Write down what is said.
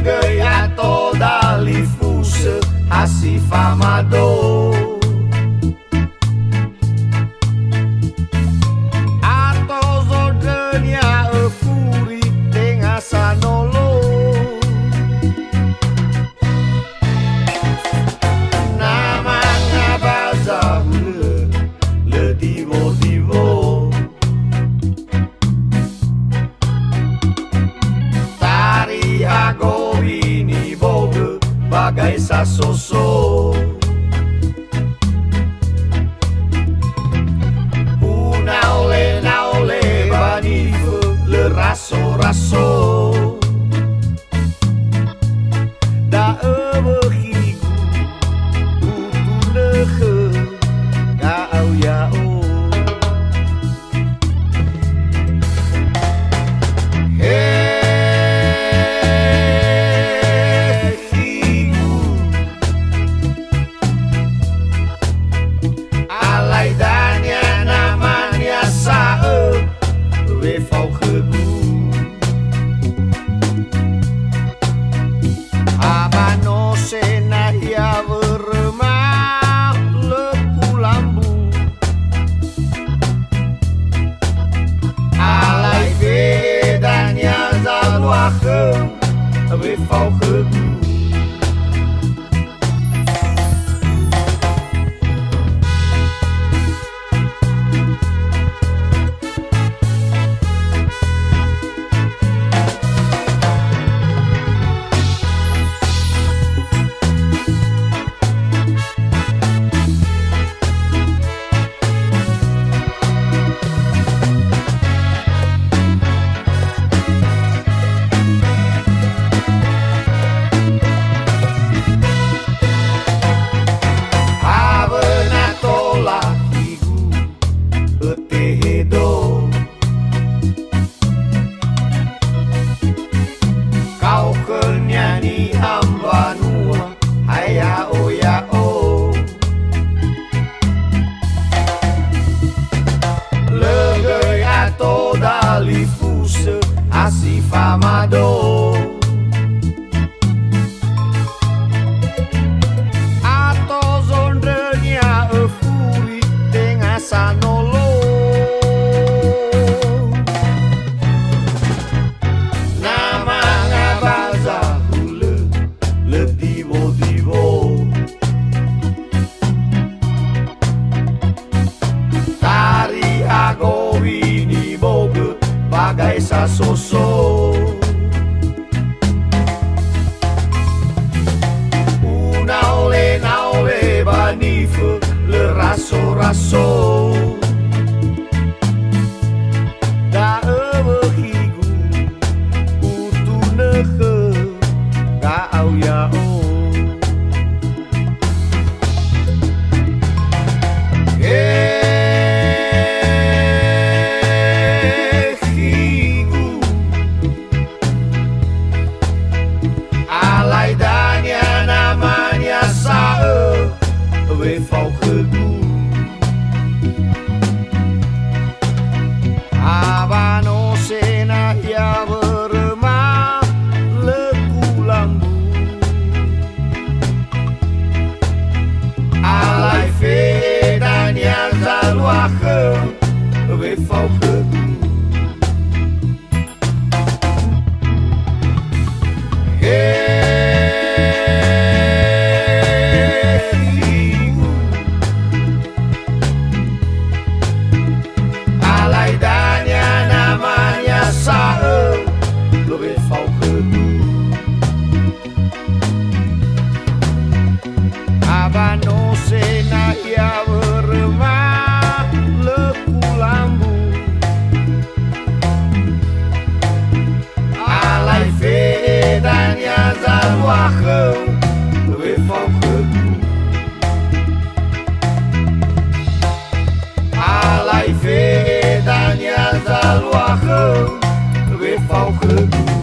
ganha toda a ali fuça, racifa amador. apaga essa sossô. Una ole, na ole, vanif, le raso, raso. lachen, we valgen esa zozobra. folk. afvalgebied.